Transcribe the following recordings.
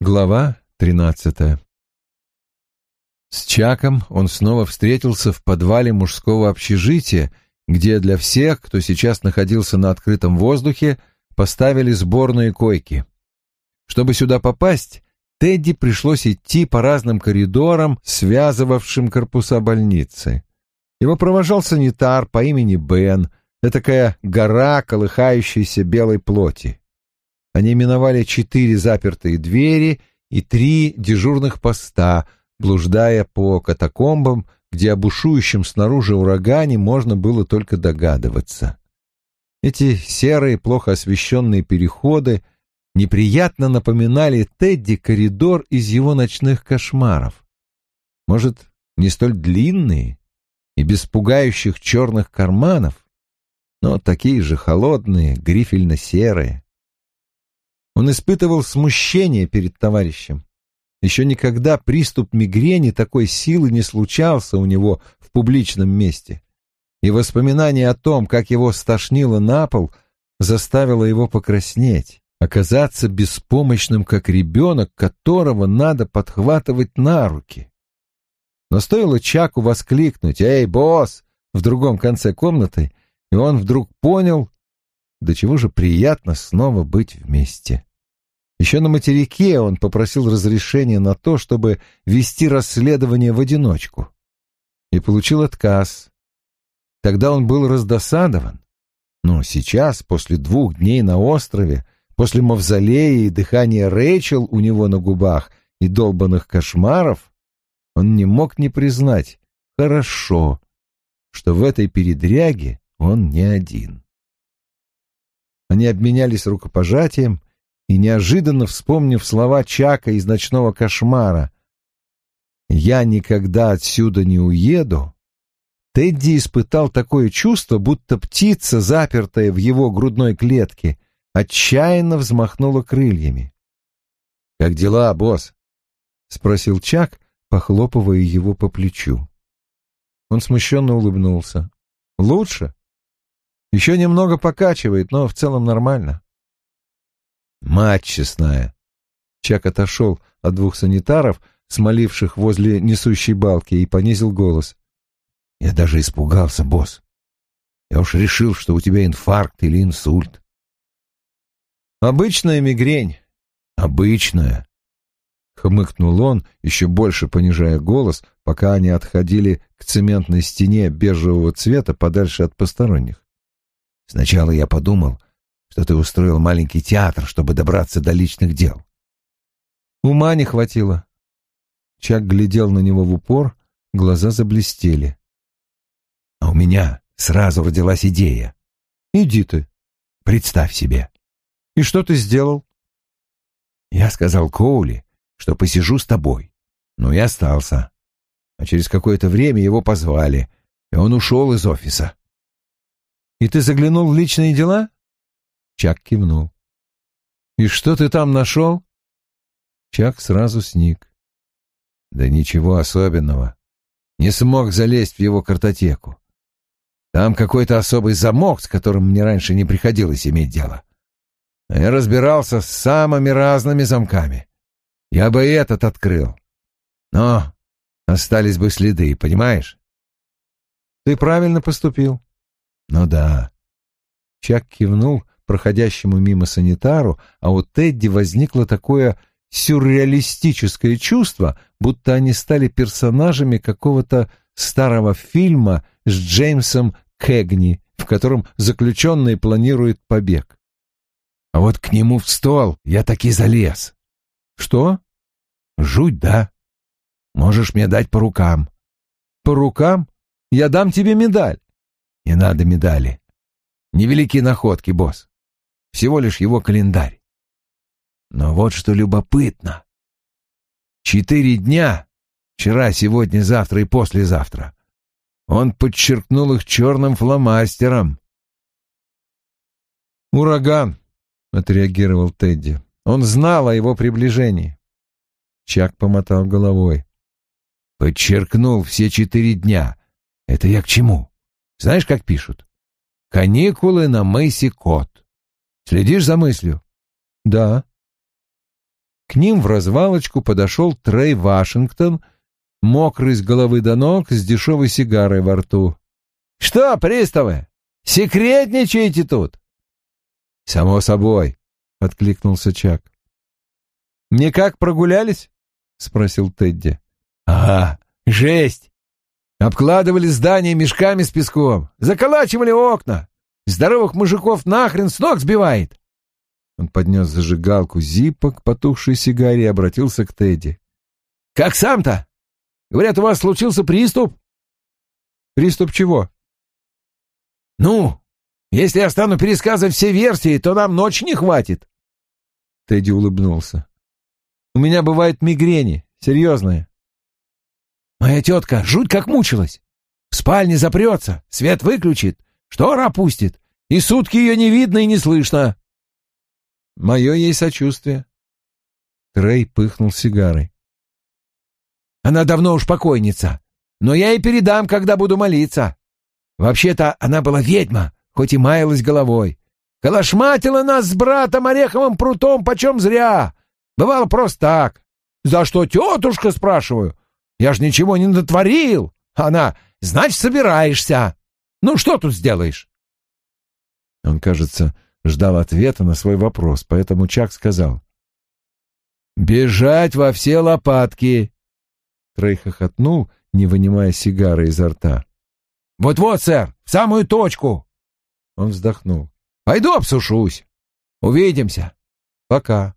Глава тринадцатая С Чаком он снова встретился в подвале мужского общежития, где для всех, кто сейчас находился на открытом воздухе, поставили сборные койки. Чтобы сюда попасть, Тедди пришлось идти по разным коридорам, связывавшим корпуса больницы. Его провожал санитар по имени Бен, этакая гора колыхающейся белой плоти. Они миновали четыре запертые двери и три дежурных поста, блуждая по катакомбам, где о бушующем снаружи урагане можно было только догадываться. Эти серые, плохо освещенные переходы неприятно напоминали Тедди коридор из его ночных кошмаров. Может, не столь длинные и без пугающих черных карманов, но такие же холодные, грифельно-серые. Он испытывал смущение перед товарищем. Еще никогда приступ мигрени такой силы не случался у него в публичном месте. И воспоминание о том, как его стошнило на пол, заставило его покраснеть, оказаться беспомощным, как ребенок, которого надо подхватывать на руки. Но стоило Чаку воскликнуть «Эй, босс!» в другом конце комнаты, и он вдруг понял, до чего же приятно снова быть вместе. Еще на материке он попросил разрешения на то, чтобы вести расследование в одиночку. И получил отказ. Тогда он был раздосадован. Но сейчас, после двух дней на острове, после мавзолея и дыхания Рэйчел у него на губах и долбанных кошмаров, он не мог не признать «хорошо», что в этой передряге он не один. Они обменялись рукопожатием, и, неожиданно вспомнив слова Чака из «Ночного кошмара» «Я никогда отсюда не уеду», Тедди испытал такое чувство, будто птица, запертая в его грудной клетке, отчаянно взмахнула крыльями. «Как дела, босс?» — спросил Чак, похлопывая его по плечу. Он смущенно улыбнулся. «Лучше. Еще немного покачивает, но в целом нормально». Мать честная. Чак отошел от двух санитаров, смоливших возле несущей балки, и понизил голос. Я даже испугался, босс. Я уж решил, что у тебя инфаркт или инсульт. Обычная мигрень. Обычная. Хмыкнул он, еще больше понижая голос, пока они отходили к цементной стене бежевого цвета подальше от посторонних. Сначала я подумал, что ты устроил маленький театр, чтобы добраться до личных дел. Ума не хватило. Чак глядел на него в упор, глаза заблестели. А у меня сразу родилась идея. Иди ты. Представь себе. И что ты сделал? Я сказал Коули, что посижу с тобой. Ну и остался. А через какое-то время его позвали, и он ушел из офиса. И ты заглянул в личные дела? Чак кивнул. «И что ты там нашел?» Чак сразу сник. «Да ничего особенного. Не смог залезть в его картотеку. Там какой-то особый замок, с которым мне раньше не приходилось иметь дело. А я разбирался с самыми разными замками. Я бы и этот открыл. Но остались бы следы, понимаешь? Ты правильно поступил. Ну да. Чак кивнул, проходящему мимо санитару, а у Тедди возникло такое сюрреалистическое чувство, будто они стали персонажами какого-то старого фильма с Джеймсом Кэгни, в котором заключенный планирует побег. А вот к нему в стол я таки залез. Что? Жуть, да. Можешь мне дать по рукам. По рукам? Я дам тебе медаль. Не надо медали. Невеликие находки, босс всего лишь его календарь. Но вот что любопытно. Четыре дня, вчера, сегодня, завтра и послезавтра, он подчеркнул их черным фломастером. «Ураган», — отреагировал Тедди. «Он знал о его приближении». Чак помотал головой. «Подчеркнул все четыре дня. Это я к чему? Знаешь, как пишут? Каникулы на мысе Кот. Следишь за мыслью? Да. К ним в развалочку подошел Трей Вашингтон, мокрый с головы до ног, с дешевой сигарой во рту. «Что, приставы, секретничаете тут?» «Само собой», — откликнулся Чак. «Никак прогулялись?» — спросил Тедди. «Ага, жесть! Обкладывали здание мешками с песком, заколачивали окна. Здоровых мужиков нахрен с ног сбивает!» Он поднес зажигалку Зиппа к потухшей сигаре и обратился к Тедди. «Как сам-то? Говорят, у вас случился приступ?» «Приступ чего?» «Ну, если я стану пересказывать все версии, то нам ночи не хватит». Тедди улыбнулся. «У меня бывает мигрени, серьезные». «Моя тетка жуть как мучилась. В спальне запрется, свет выключит, штор опустит, и сутки ее не видно и не слышно». «Мое ей сочувствие». Трей пыхнул сигарой. «Она давно уж покойница, но я ей передам, когда буду молиться. Вообще-то она была ведьма, хоть и маялась головой. Калашматила нас с братом Ореховым прутом почем зря. Бывало просто так. За что тетушка, спрашиваю? Я ж ничего не натворил. Она, значит, собираешься. Ну, что тут сделаешь? Он, кажется, ждал ответа на свой вопрос, поэтому Чак сказал. «Бежать во все лопатки!» Трей хохотнул, не вынимая сигары изо рта. «Вот-вот, сэр, в самую точку!» Он вздохнул. «Пойду обсушусь. Увидимся. Пока».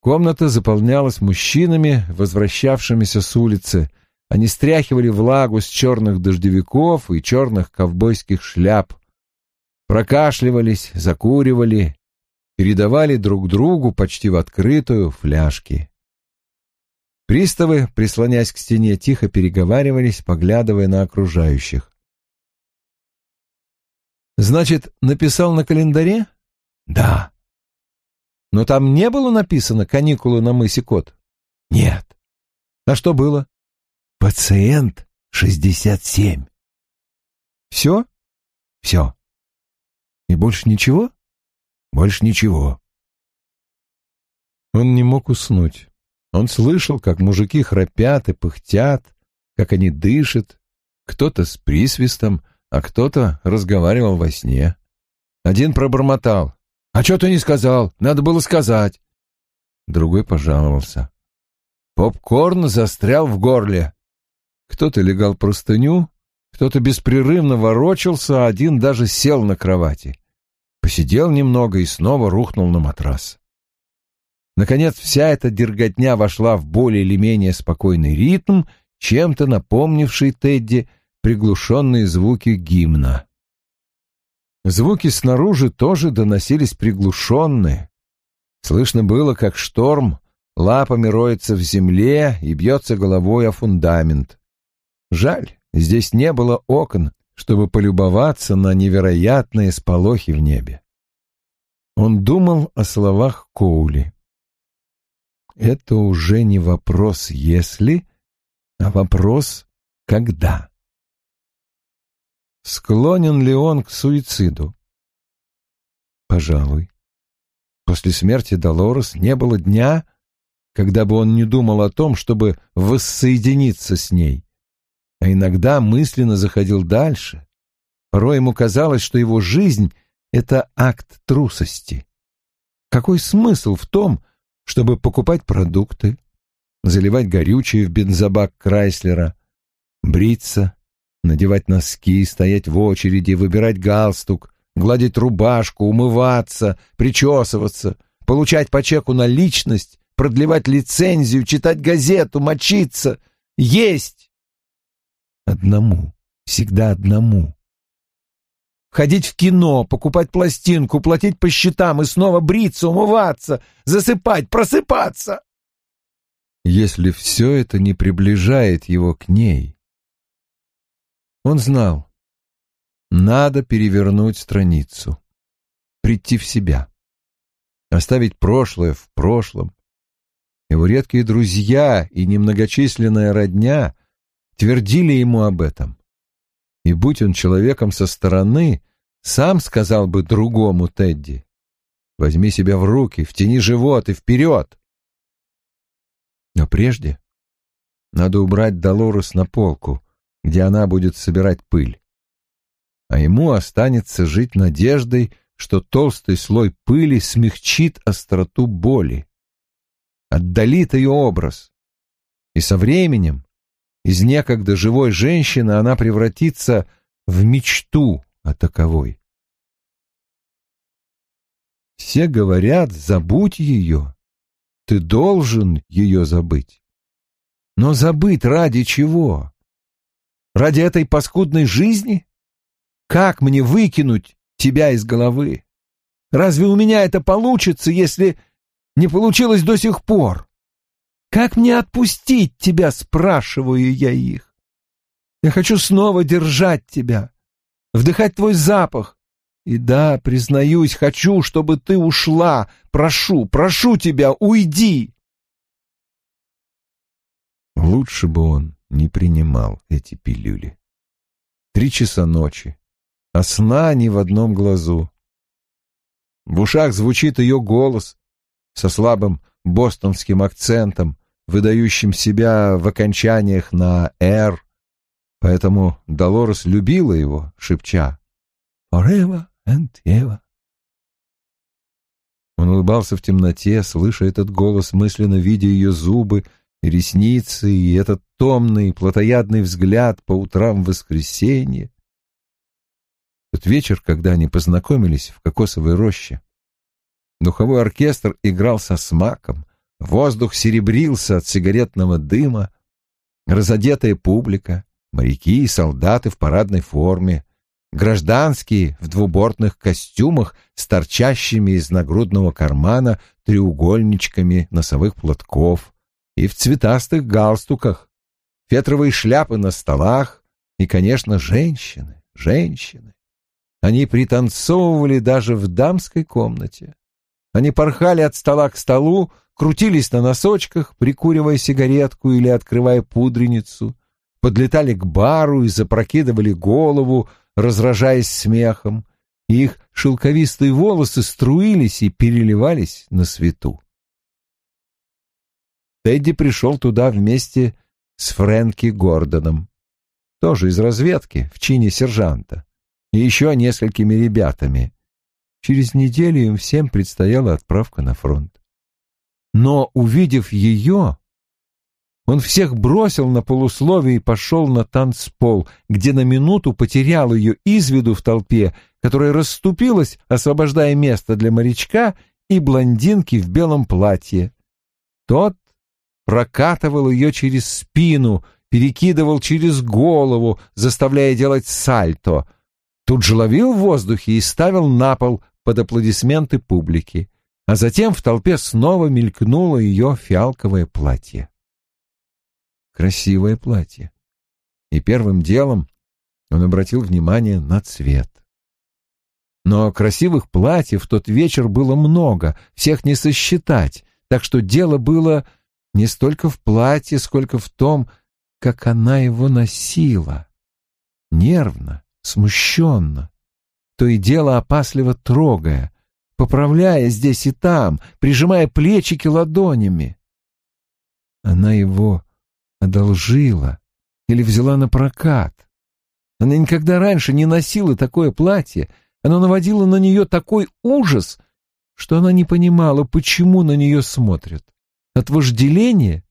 Комната заполнялась мужчинами, возвращавшимися с улицы. Они стряхивали влагу с черных дождевиков и черных ковбойских шляп. Прокашливались, закуривали, передавали друг другу почти в открытую фляжки. Приставы, прислонясь к стене, тихо переговаривались, поглядывая на окружающих. «Значит, написал на календаре?» «Да». «Но там не было написано «каникулы на мысе Кот»?» «Нет». «А что было?» «Пациент 67». «Все?» «Все». «И больше ничего?» «Больше ничего». Он не мог уснуть. Он слышал, как мужики храпят и пыхтят, как они дышат, кто-то с присвистом, а кто-то разговаривал во сне. Один пробормотал. «А что ты не сказал? Надо было сказать!» Другой пожаловался. Попкорн застрял в горле. Кто-то легал простыню, кто-то беспрерывно ворочался, а один даже сел на кровати. Посидел немного и снова рухнул на матрас. Наконец, вся эта дерготня вошла в более или менее спокойный ритм, чем-то напомнивший Тедди приглушенные звуки гимна. Звуки снаружи тоже доносились приглушенные. Слышно было, как шторм лапами роется в земле и бьется головой о фундамент. Жаль, здесь не было окон, чтобы полюбоваться на невероятные сполохи в небе. Он думал о словах Коули это уже не вопрос «если», а вопрос «когда». Склонен ли он к суициду? Пожалуй. После смерти Долорес не было дня, когда бы он не думал о том, чтобы воссоединиться с ней. А иногда мысленно заходил дальше. Порой ему казалось, что его жизнь — это акт трусости. Какой смысл в том, чтобы покупать продукты, заливать горючее в бензобак Крайслера, бриться, надевать носки, стоять в очереди, выбирать галстук, гладить рубашку, умываться, причесываться, получать по чеку наличность, продлевать лицензию, читать газету, мочиться, есть. Одному, всегда одному ходить в кино, покупать пластинку, платить по счетам и снова бриться, умываться, засыпать, просыпаться. Если все это не приближает его к ней. Он знал, надо перевернуть страницу, прийти в себя, оставить прошлое в прошлом. Его редкие друзья и немногочисленная родня твердили ему об этом и будь он человеком со стороны, сам сказал бы другому Тедди. Возьми себя в руки, втяни живот и вперед. Но прежде надо убрать Долорес на полку, где она будет собирать пыль. А ему останется жить надеждой, что толстый слой пыли смягчит остроту боли, отдалит ее образ. И со временем из некогда живой женщины она превратится в мечту о таковой. Все говорят, забудь ее. Ты должен ее забыть. Но забыть ради чего? Ради этой паскудной жизни? Как мне выкинуть тебя из головы? Разве у меня это получится, если не получилось до сих пор? Как мне отпустить тебя, спрашиваю я их? Я хочу снова держать тебя, вдыхать твой запах. И да, признаюсь, хочу, чтобы ты ушла. Прошу, прошу тебя, уйди. Лучше бы он не принимал эти пилюли. Три часа ночи, а сна ни в одном глазу. В ушах звучит ее голос со слабым бостонским акцентом, выдающим себя в окончаниях на «р», поэтому Долорес любила его, шепча «Forever and ever». Он улыбался в темноте, слыша этот голос, мысленно видя ее зубы, ресницы и этот томный, плотоядный взгляд по утрам в воскресенье. Тот вечер, когда они познакомились в кокосовой роще. Духовой оркестр играл со смаком, воздух серебрился от сигаретного дыма, разодетая публика, моряки и солдаты в парадной форме, гражданские в двубортных костюмах с торчащими из нагрудного кармана треугольничками носовых платков, и в цветастых галстуках, фетровые шляпы на столах и, конечно, женщины, женщины. Они пританцовывали даже в дамской комнате. Они порхали от стола к столу, крутились на носочках, прикуривая сигаретку или открывая пудреницу, подлетали к бару и запрокидывали голову, разражаясь смехом, и их шелковистые волосы струились и переливались на свету. Тедди пришел туда вместе с Фрэнки Гордоном, тоже из разведки, в чине сержанта, и еще несколькими ребятами. Через неделю им всем предстояла отправка на фронт. Но, увидев ее, он всех бросил на полусловие и пошел на танцпол, где на минуту потерял ее из виду в толпе, которая расступилась, освобождая место для морячка и блондинки в белом платье. Тот прокатывал ее через спину, перекидывал через голову, заставляя делать сальто. Тут же ловил в воздухе и ставил на пол под аплодисменты публики, а затем в толпе снова мелькнуло ее фиалковое платье. Красивое платье. И первым делом он обратил внимание на цвет. Но красивых платьев в тот вечер было много, всех не сосчитать, так что дело было не столько в платье, сколько в том, как она его носила. Нервно, смущенно, то и дело опасливо трогая, поправляя здесь и там, прижимая плечики ладонями. Она его одолжила или взяла на прокат. Она никогда раньше не носила такое платье, оно наводило на нее такой ужас, что она не понимала, почему на нее смотрят. От вожделения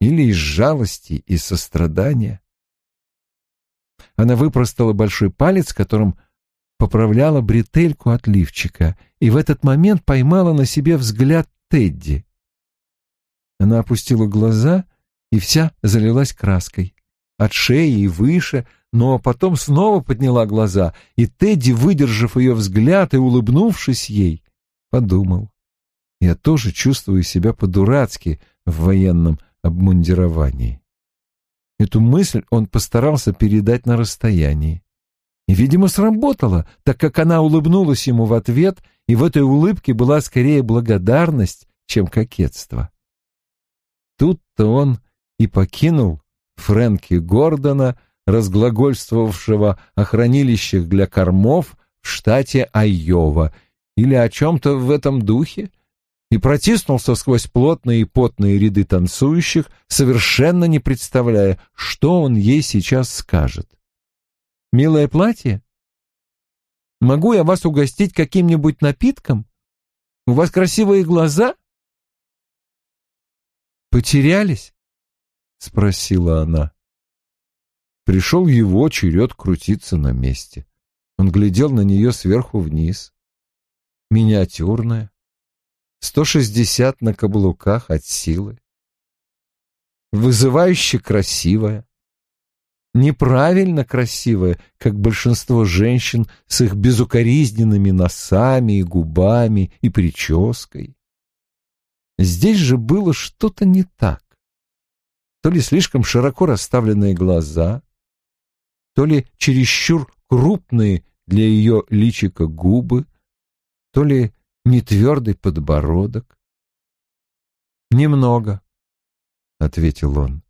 или из жалости и сострадания? Она выпростала большой палец, которым поправляла бретельку от лифчика, и в этот момент поймала на себе взгляд Тедди. Она опустила глаза и вся залилась краской. От шеи и выше, но потом снова подняла глаза, и Тедди, выдержав ее взгляд и улыбнувшись ей, подумал. Я тоже чувствую себя по-дурацки в военном обмундировании. Эту мысль он постарался передать на расстоянии. И, видимо, сработало, так как она улыбнулась ему в ответ, и в этой улыбке была скорее благодарность, чем кокетство. Тут-то он и покинул Фрэнки Гордона, разглагольствовавшего о хранилищах для кормов в штате Айова, или о чем-то в этом духе и протиснулся сквозь плотные и потные ряды танцующих, совершенно не представляя, что он ей сейчас скажет. «Милое платье? Могу я вас угостить каким-нибудь напитком? У вас красивые глаза?» «Потерялись?» — спросила она. Пришел его черед крутиться на месте. Он глядел на нее сверху вниз. Миниатюрная, сто шестьдесят на каблуках от силы. Вызывающе красивая. Неправильно красивая, как большинство женщин с их безукоризненными носами и губами и прической. Здесь же было что-то не так. То ли слишком широко расставленные глаза, то ли чересчур крупные для ее личика губы, то ли нетвердый подбородок. «Немного», — ответил он.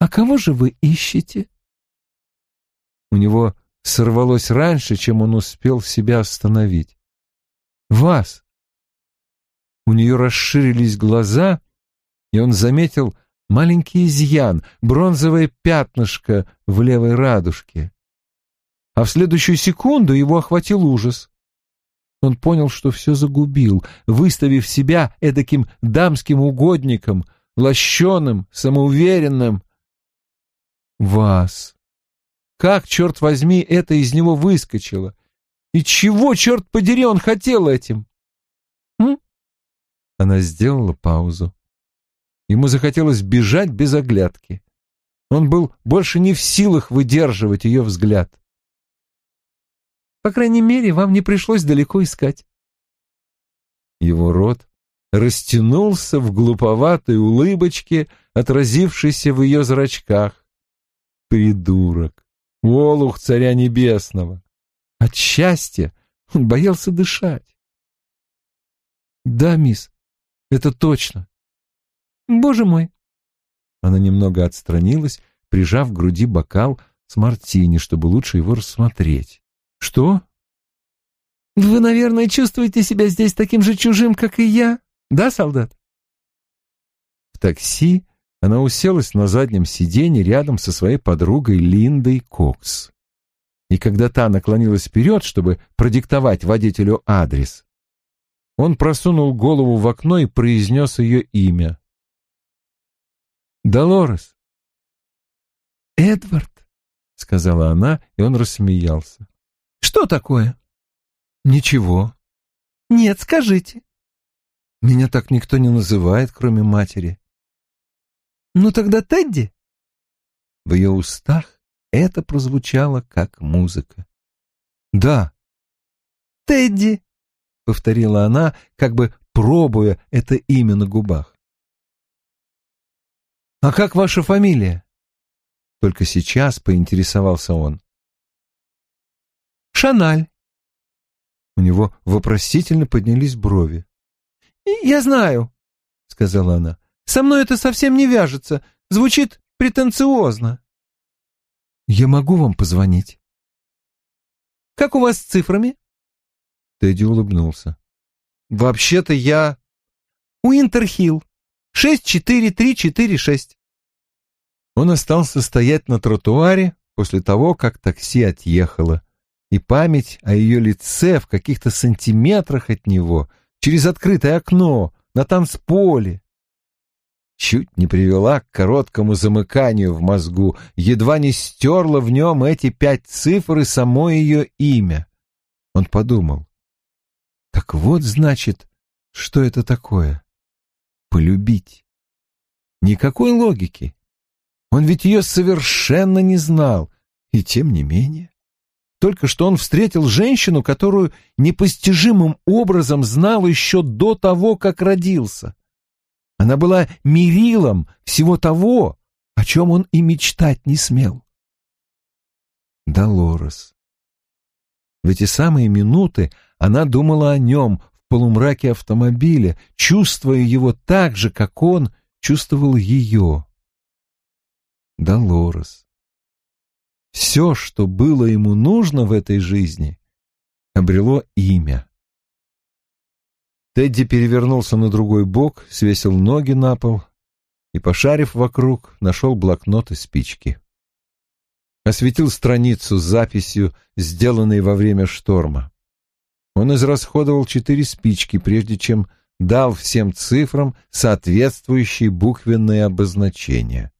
«А кого же вы ищете?» У него сорвалось раньше, чем он успел себя остановить. «Вас!» У нее расширились глаза, и он заметил маленький изъян, бронзовое пятнышко в левой радужке. А в следующую секунду его охватил ужас. Он понял, что все загубил, выставив себя эдаким дамским угодником, лощеным, самоуверенным. Вас! Как, черт возьми, это из него выскочило? И чего, черт подери, он хотел этим? М? Она сделала паузу. Ему захотелось бежать без оглядки. Он был больше не в силах выдерживать ее взгляд. По крайней мере, вам не пришлось далеко искать. Его рот растянулся в глуповатой улыбочке, отразившейся в ее зрачках. Придурок! Олух царя небесного! От счастья он боялся дышать. «Да, мисс, это точно. Боже мой!» Она немного отстранилась, прижав к груди бокал с мартини, чтобы лучше его рассмотреть. «Что?» «Вы, наверное, чувствуете себя здесь таким же чужим, как и я, да, солдат?» В такси она уселась на заднем сиденье рядом со своей подругой Линдой Кокс. И когда та наклонилась вперед, чтобы продиктовать водителю адрес, он просунул голову в окно и произнес ее имя. «Долорес». «Эдвард», — сказала она, и он рассмеялся. «Что такое?» «Ничего». «Нет, скажите». «Меня так никто не называет, кроме матери». «Ну тогда Тедди?» В ее устах это прозвучало как музыка. «Да». «Тедди», — повторила она, как бы пробуя это имя на губах. «А как ваша фамилия?» Только сейчас поинтересовался он. «Шаналь». У него вопросительно поднялись брови. «Я знаю», — сказала она. «Со мной это совсем не вяжется. Звучит претенциозно». «Я могу вам позвонить?» «Как у вас с цифрами?» Тедди улыбнулся. «Вообще-то я...» «Уинтерхилл. Шесть четыре три четыре шесть». Он остался стоять на тротуаре после того, как такси отъехало, и память о ее лице в каких-то сантиметрах от него, через открытое окно, на танцполе, чуть не привела к короткому замыканию в мозгу, едва не стерла в нем эти пять цифр и само ее имя. Он подумал, так вот, значит, что это такое? Полюбить. Никакой логики. Он ведь ее совершенно не знал, и тем не менее. Только что он встретил женщину, которую непостижимым образом знал еще до того, как родился. Она была мерилом всего того, о чем он и мечтать не смел. Долорес. В эти самые минуты она думала о нем в полумраке автомобиля, чувствуя его так же, как он чувствовал ее. Долорес. Все, что было ему нужно в этой жизни, обрело имя. Тедди перевернулся на другой бок, свесил ноги на пол и, пошарив вокруг, нашел блокнот и спички. Осветил страницу с записью, сделанной во время шторма. Он израсходовал четыре спички, прежде чем дал всем цифрам соответствующие буквенные обозначения.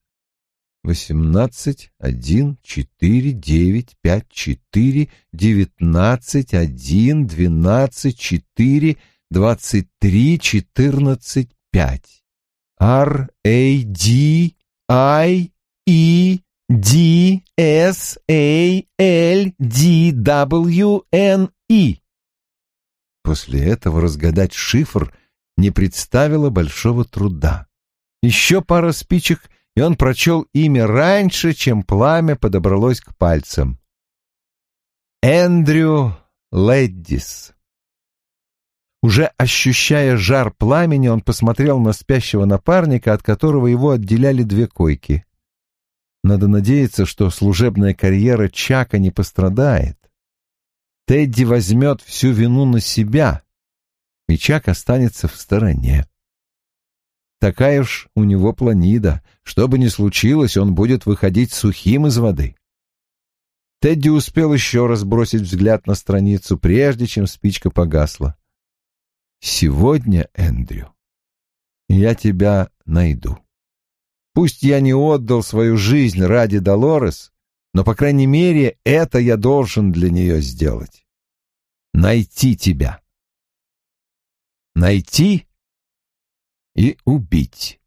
Восемнадцать, один, четыре, девять, пять, четыре, девятнадцать, один, двенадцать, четыре, двадцать три, четырнадцать, пять. R, A, D, I, E, D, S, A, L, D, W, N, E. После этого разгадать шифр не представило большого труда. Еще пара спичек, и он прочел имя раньше, чем пламя подобралось к пальцам. Эндрю Леддис. Уже ощущая жар пламени, он посмотрел на спящего напарника, от которого его отделяли две койки. Надо надеяться, что служебная карьера Чака не пострадает. Тедди возьмет всю вину на себя, и Чак останется в стороне. Такая уж у него планида. Что бы ни случилось, он будет выходить сухим из воды. Тедди успел еще раз бросить взгляд на страницу, прежде чем спичка погасла. «Сегодня, Эндрю, я тебя найду. Пусть я не отдал свою жизнь ради Долорес, но, по крайней мере, это я должен для нее сделать. Найти тебя. Найти и убить.